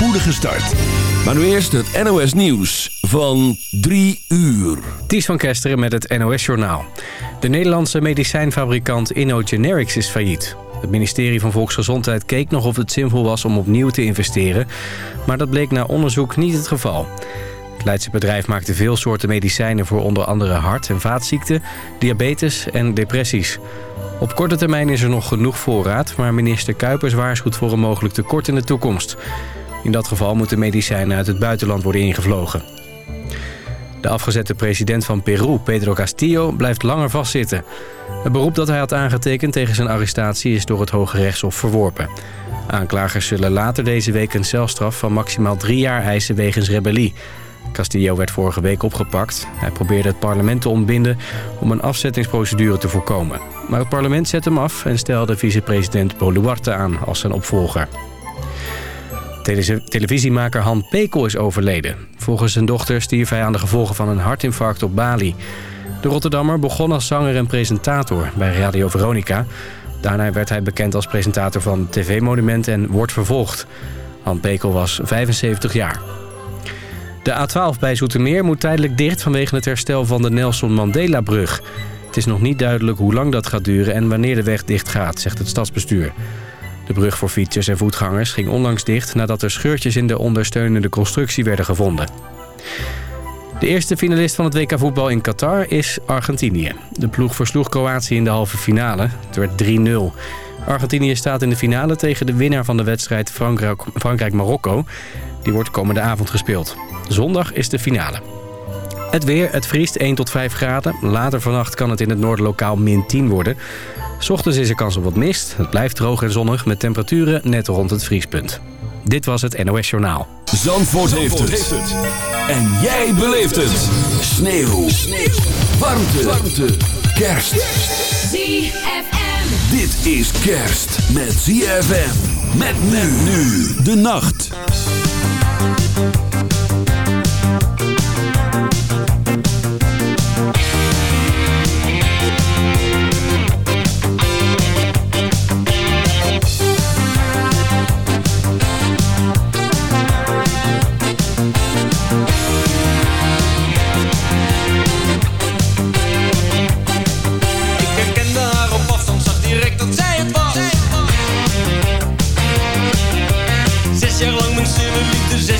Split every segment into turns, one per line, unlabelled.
spoedige start. Maar nu eerst het NOS Nieuws van 3 uur.
Ties van Kesteren met het NOS Journaal. De Nederlandse medicijnfabrikant InnoGenerics is failliet. Het ministerie van Volksgezondheid keek nog of het zinvol was om opnieuw te investeren... maar dat bleek na onderzoek niet het geval. Het Leidse bedrijf maakte veel soorten medicijnen voor onder andere hart- en vaatziekten, diabetes en depressies. Op korte termijn is er nog genoeg voorraad, maar minister Kuipers waarschuwt voor een mogelijk tekort in de toekomst. In dat geval moeten medicijnen uit het buitenland worden ingevlogen. De afgezette president van Peru, Pedro Castillo, blijft langer vastzitten. Het beroep dat hij had aangetekend tegen zijn arrestatie is door het Hoge Rechtshof verworpen. Aanklagers zullen later deze week een celstraf van maximaal drie jaar eisen wegens rebellie. Castillo werd vorige week opgepakt. Hij probeerde het parlement te ontbinden om een afzettingsprocedure te voorkomen. Maar het parlement zet hem af en stelde vicepresident Boluarte aan als zijn opvolger. Televisiemaker Han Pekel is overleden. Volgens zijn dochter stierf hij aan de gevolgen van een hartinfarct op Bali. De Rotterdammer begon als zanger en presentator bij Radio Veronica. Daarna werd hij bekend als presentator van TV Monument en wordt vervolgd. Han Pekel was 75 jaar. De A12 bij Zoetermeer moet tijdelijk dicht vanwege het herstel van de Nelson Mandela-brug. Het is nog niet duidelijk hoe lang dat gaat duren en wanneer de weg dicht gaat, zegt het stadsbestuur. De brug voor fietsers en voetgangers ging onlangs dicht nadat er scheurtjes in de ondersteunende constructie werden gevonden. De eerste finalist van het WK voetbal in Qatar is Argentinië. De ploeg versloeg Kroatië in de halve finale. Het werd 3-0. Argentinië staat in de finale tegen de winnaar van de wedstrijd Frankrijk-Marokko. Die wordt komende avond gespeeld. Zondag is de finale. Het weer, het vriest 1 tot 5 graden. Later vannacht kan het in het noorden lokaal min 10 worden. Ochtends is er kans op wat mist. Het blijft droog en zonnig met temperaturen net rond het vriespunt. Dit was het NOS Journaal.
Zandvoort, heeft, het. En jij beleeft het. Sneeuw. Sneeuw. Warmte. Warmte. Kerst.
ZFM.
Dit is kerst met ZFM. Met men nu de nacht.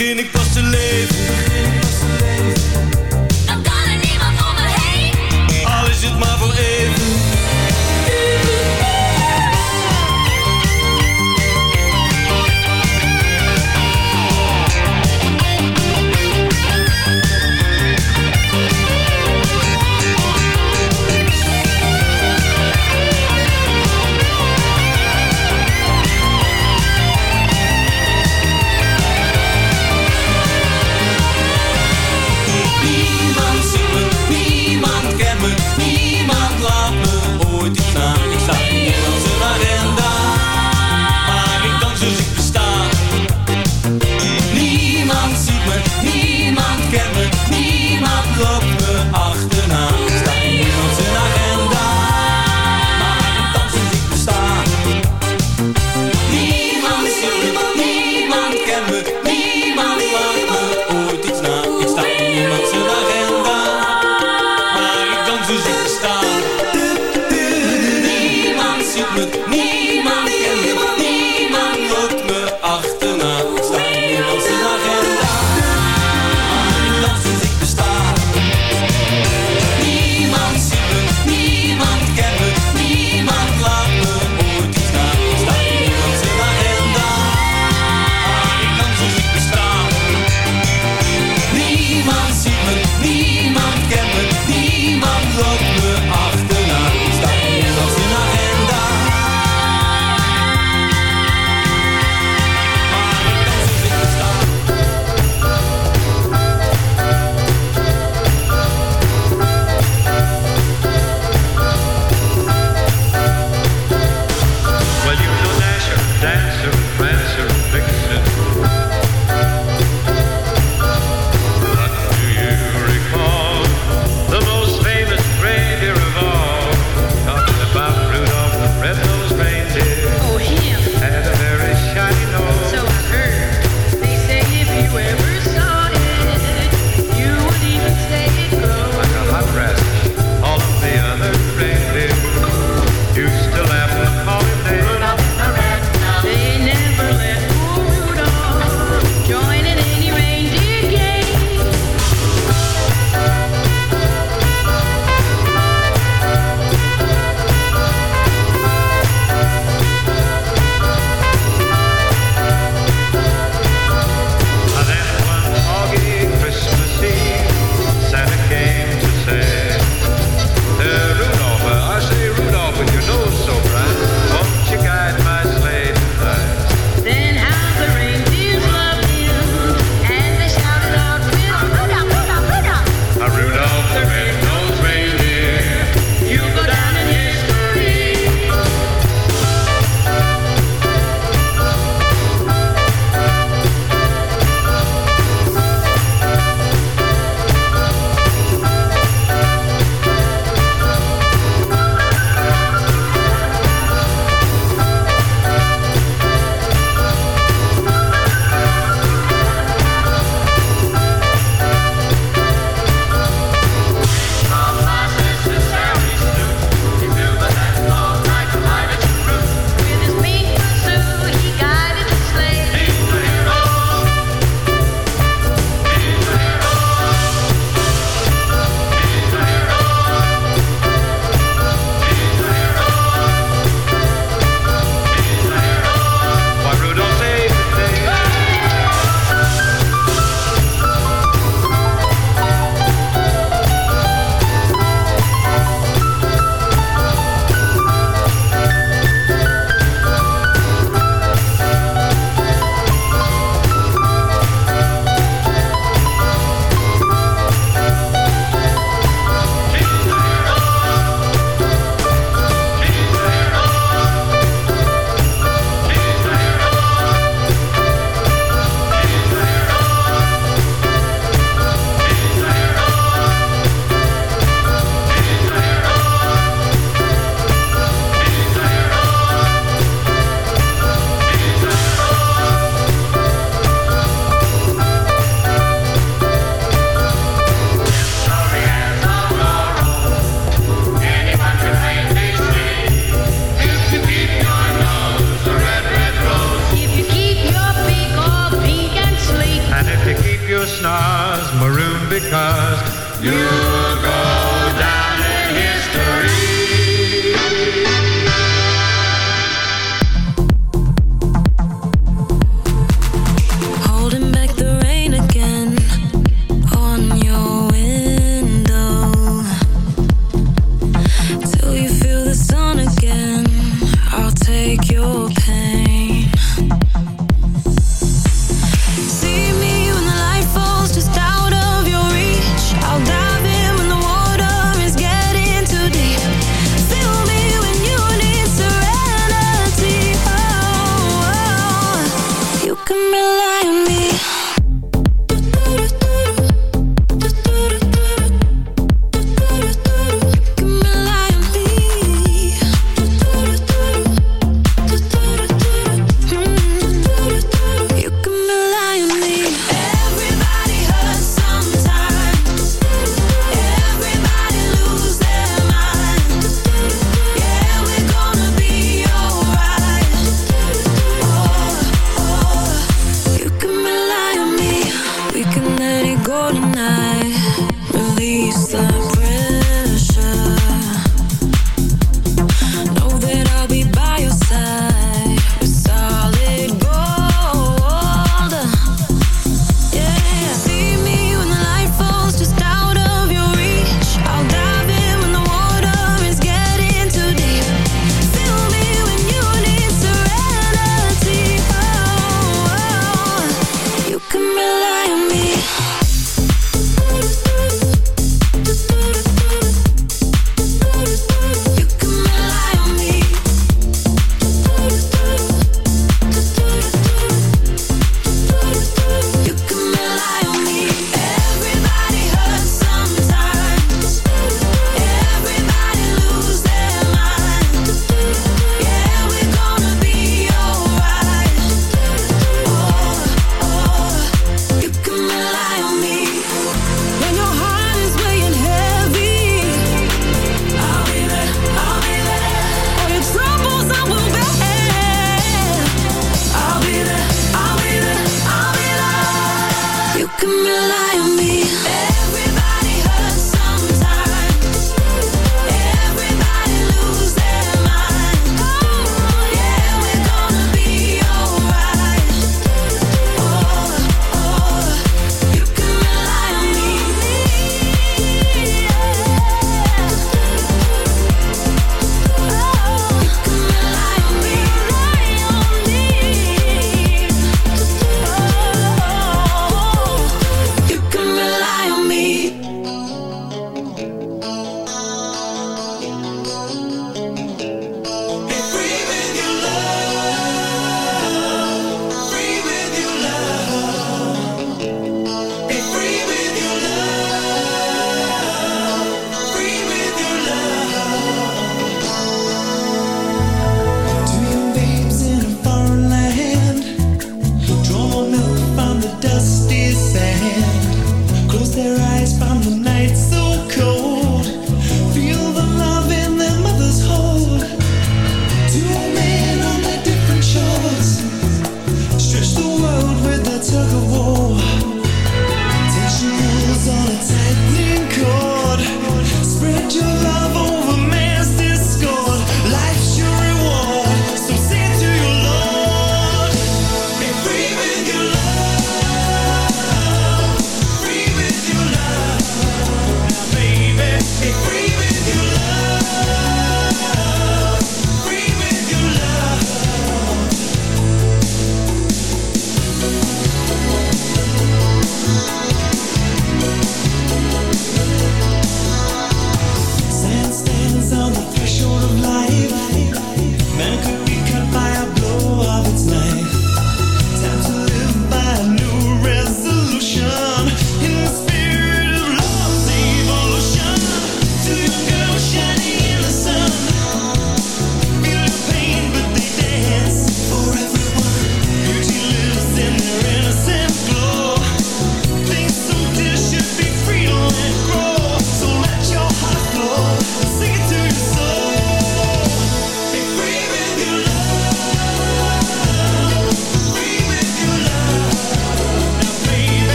Begin ik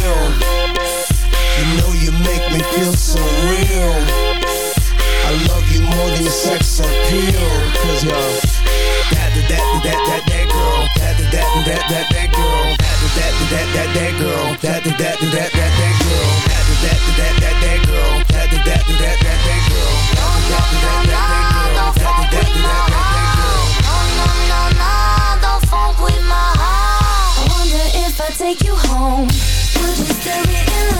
Feel. You know you make me feel so real. I love you more than your sex appeal. Cause you're that, that, that, that, that, that girl. That, that, that, that, that, that girl. That, that, that, that, that girl. That, that, that, that, that, that girl. That, that, that, that, that girl. That, that, that, that, that, girl. That, that, that, that, that. That, that, that, that, that girl.
No, no, no, no, don't fuck with my heart. I wonder if I take you home, just mystery in love.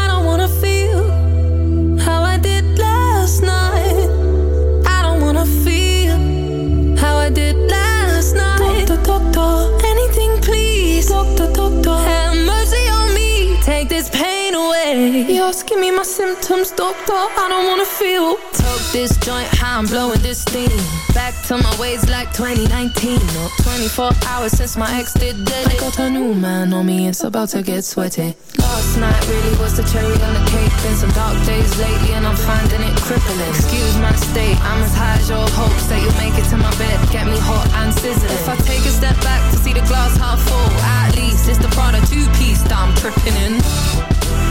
Doctor, anything please. Doctor, doctor, have mercy on me. Take this pain away. You're asking me my symptoms, doctor. I don't wanna feel. Took this joint, how I'm blowing this steam. Back to my ways like 2019. No, 24 hours since my ex did dead. I got a new man on me, it's about to get sweaty. Last night really was the cherry on the. Been some dark days lately, and I'm finding it crippling. Excuse my state, I'm as high as your hopes that you'll make it to my bed. Get me hot and sizzling. If I take a step back to see the glass half full, at least it's the Prada two piece that I'm tripping in.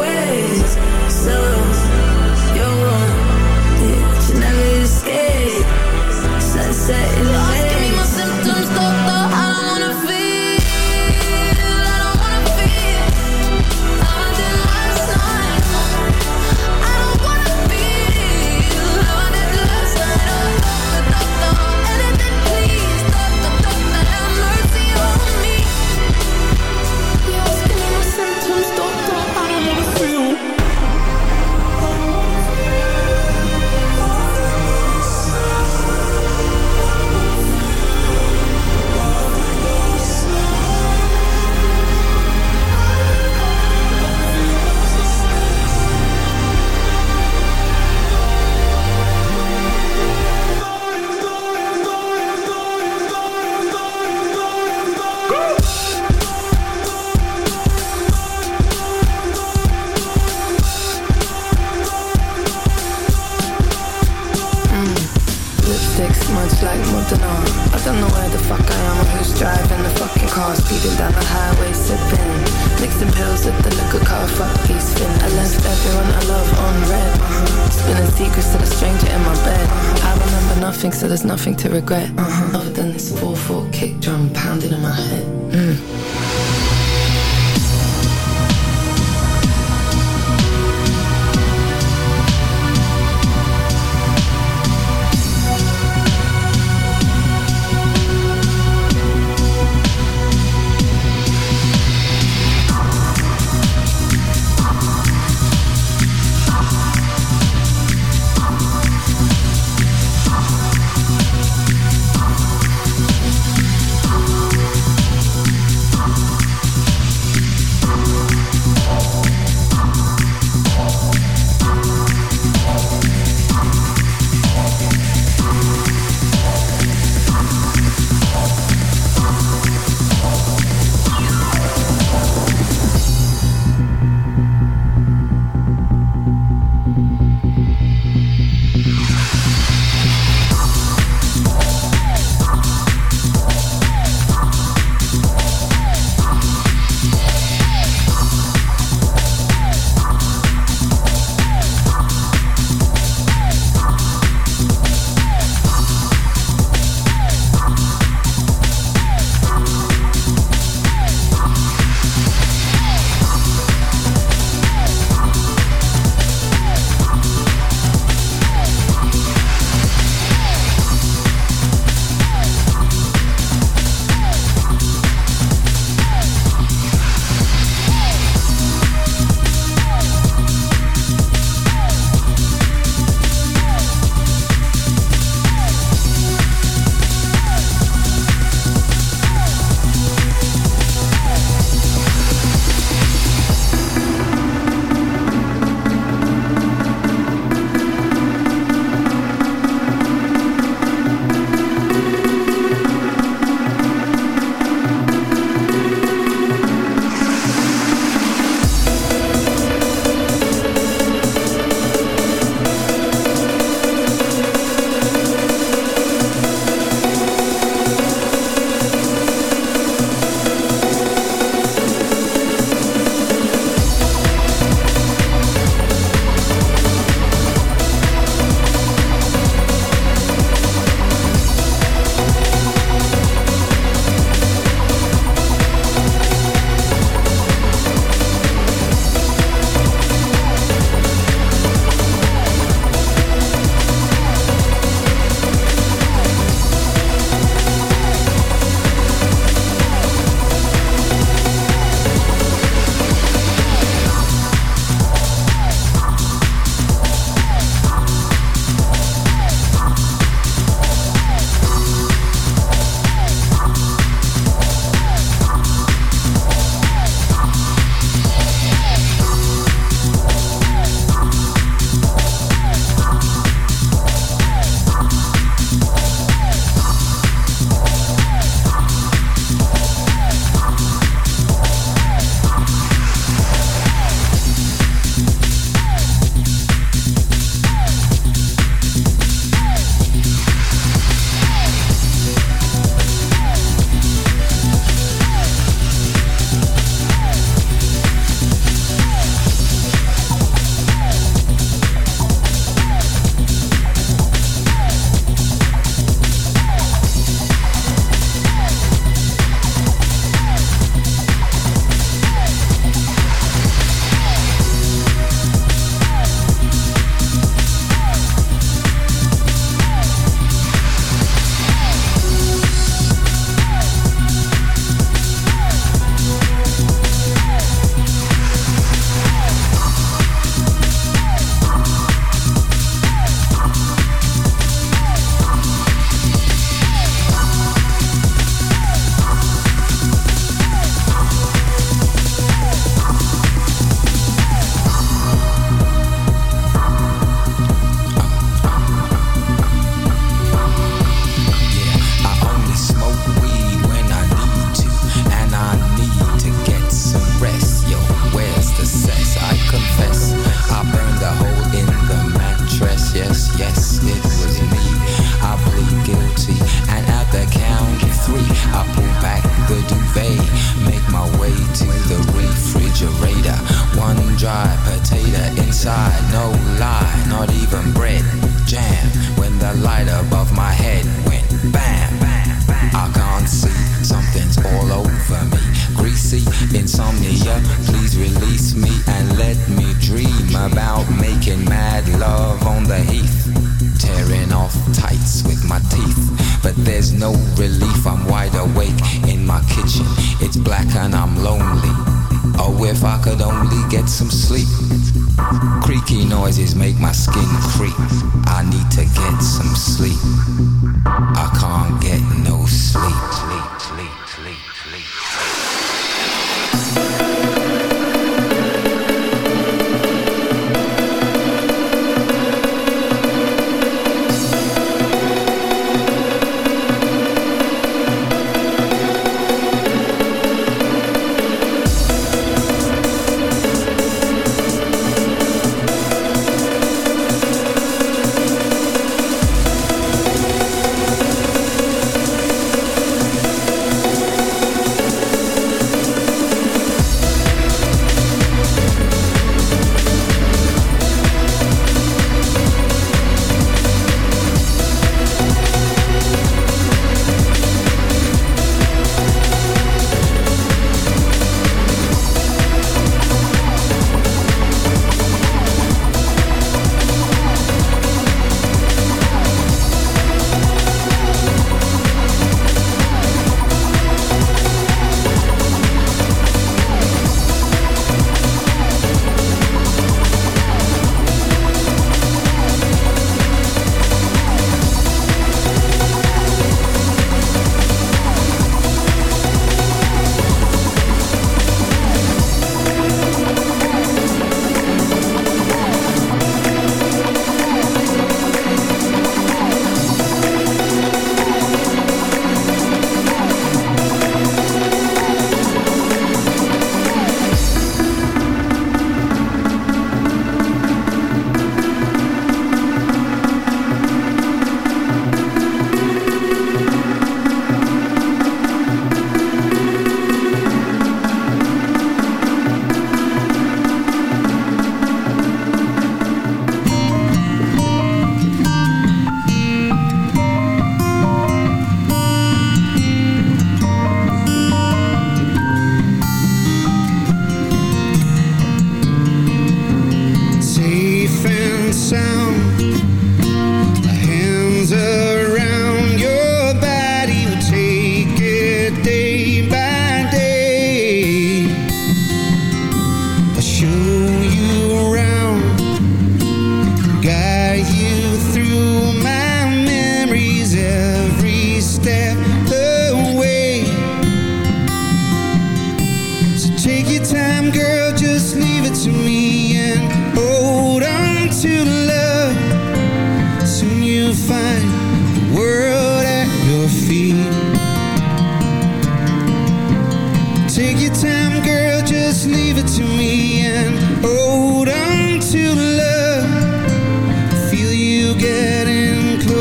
way.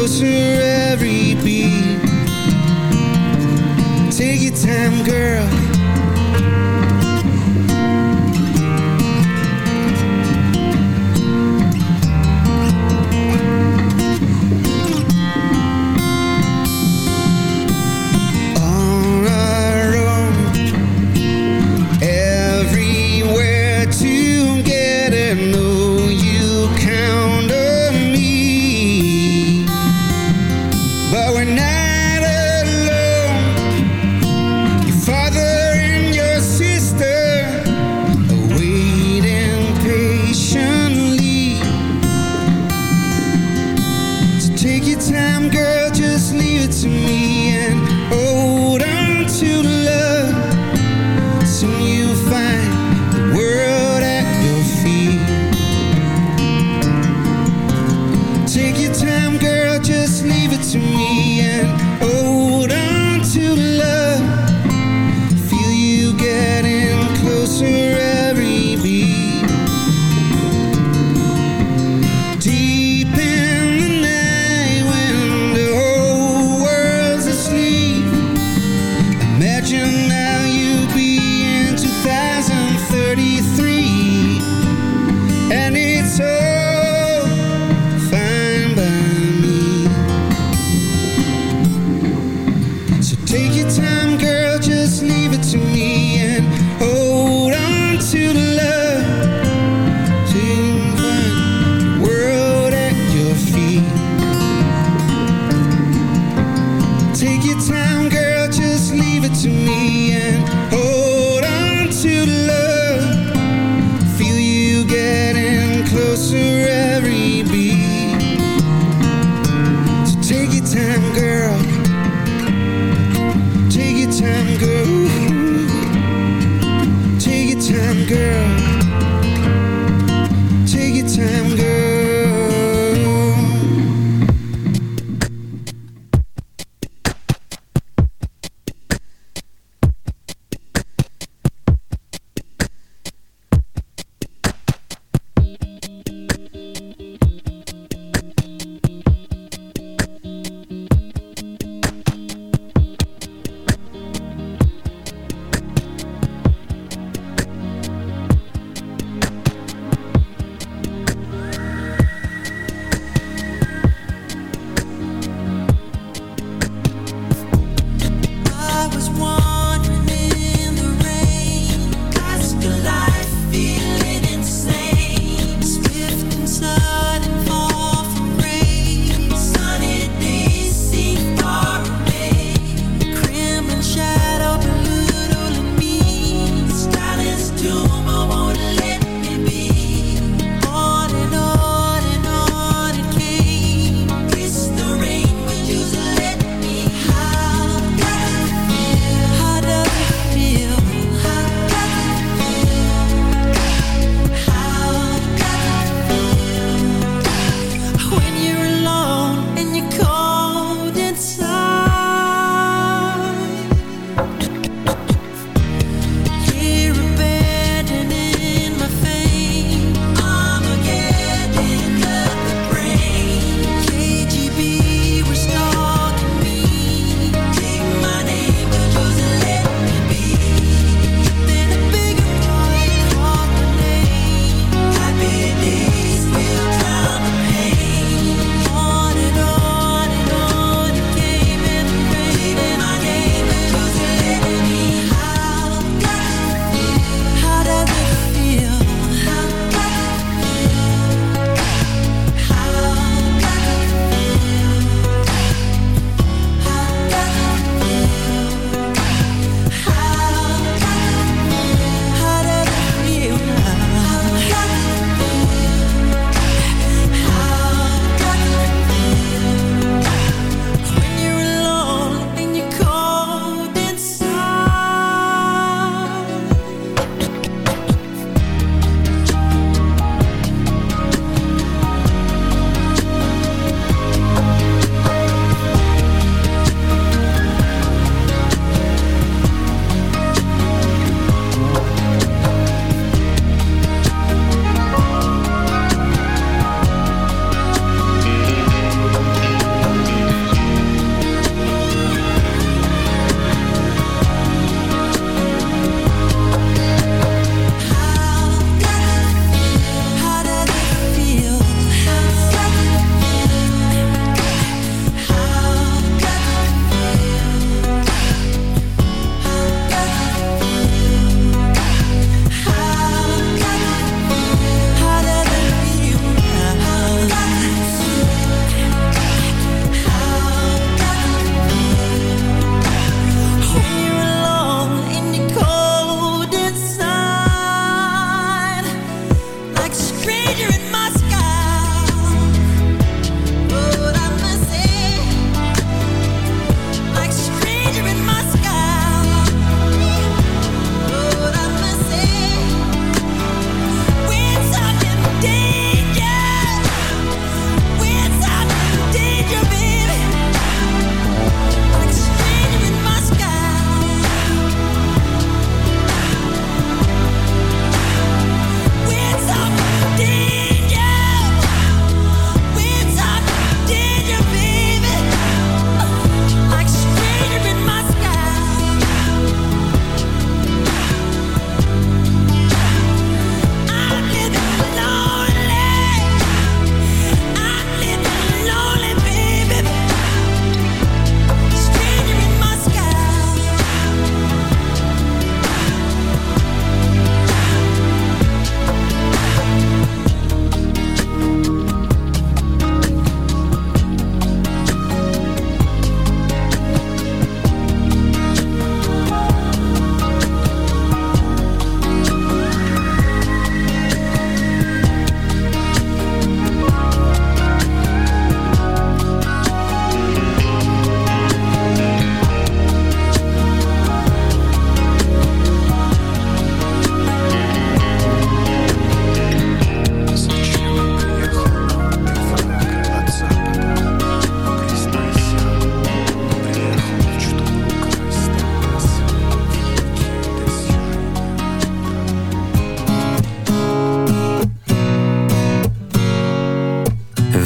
Closer every beat. Take your time, girl.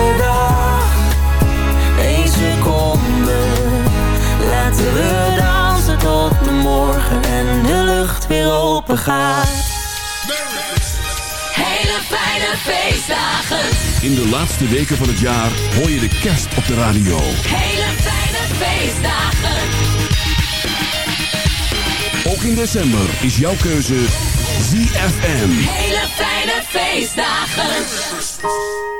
Blauwe dag seconde Laten we dansen tot de morgen En de lucht weer open gaat
Hele fijne feestdagen.
In de laatste weken van het jaar hoor je de kerst op de radio.
Hele fijne feestdagen.
Ook in december is jouw keuze ZFM.
Hele fijne feestdagen.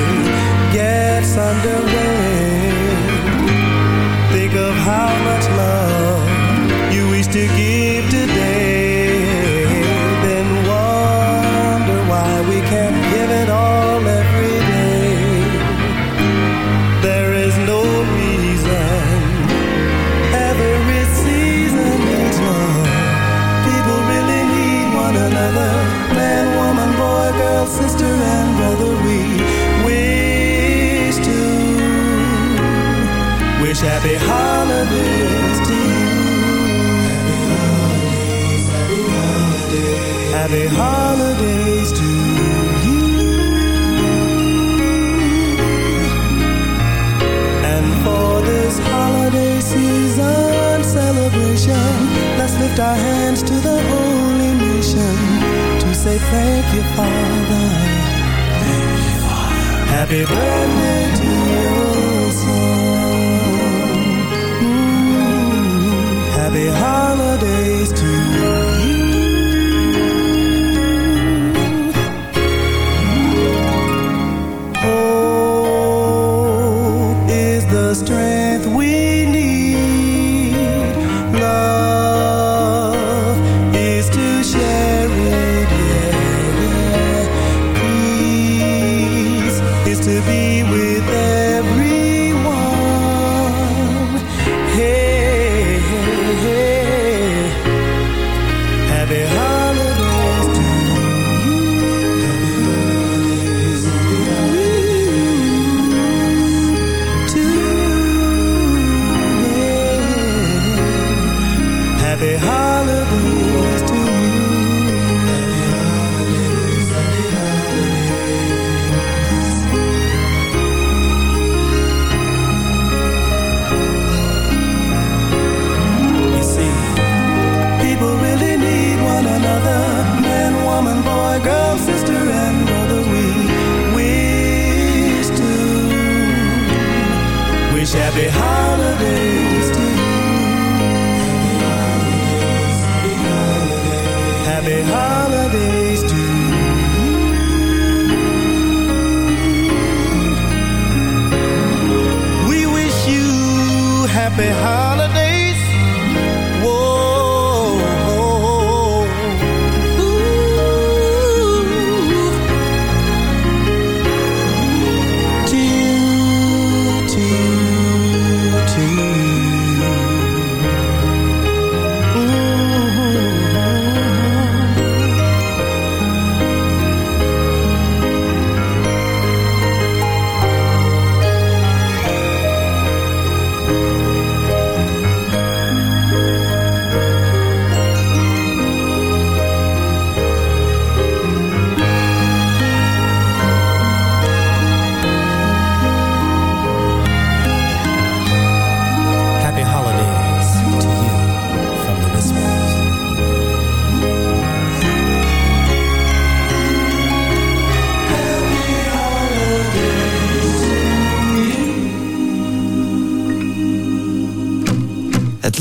how much love you wish to give today. Then wonder why we can't give it all every day. There is no reason every season needs love. People really need one another. Man, woman, boy, girl, sister, and brother. We wish to wish happy holidays Happy holidays to you And for this holiday season celebration Let's lift our hands to the holy mission To say thank you Father, thank. Happy birthday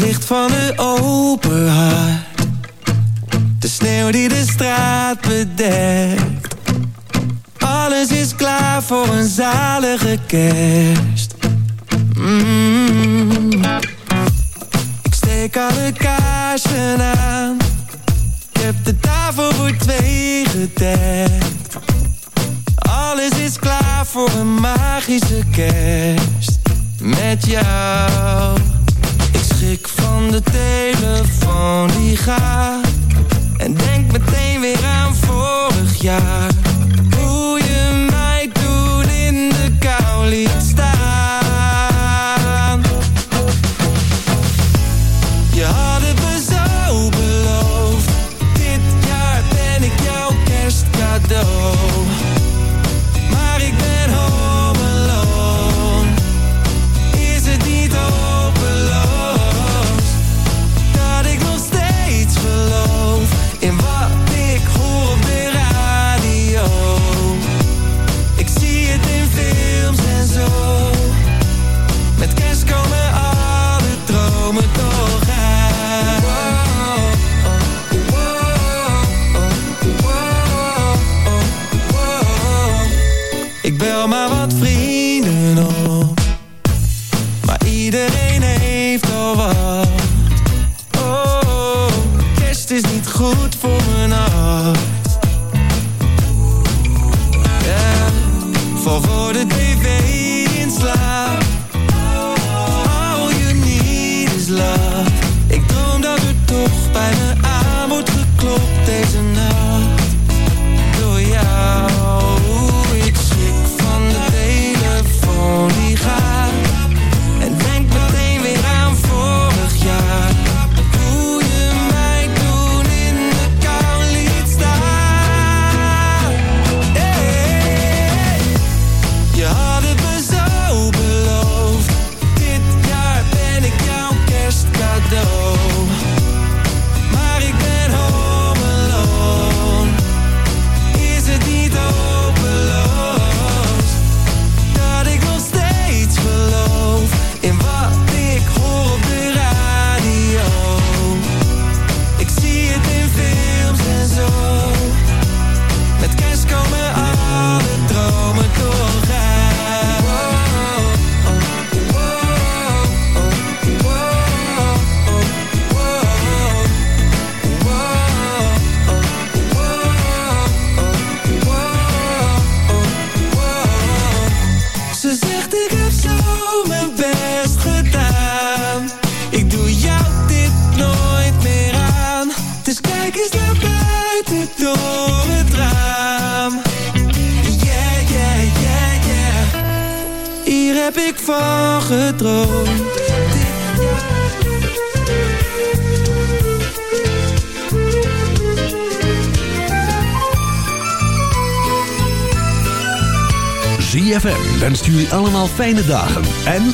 licht van de open hart. De sneeuw die de straat bedekt. Alles is klaar voor een zalige kerst. Mm. Ik steek alle kaarsen aan. Ik heb de tafel voor twee gedekt. Alles is klaar voor een magische kerst. Met jou van de telefoon die gaat. En denk meteen weer aan vorig jaar. Hoe je mij doet in de kou liet staan.
Fijne dagen en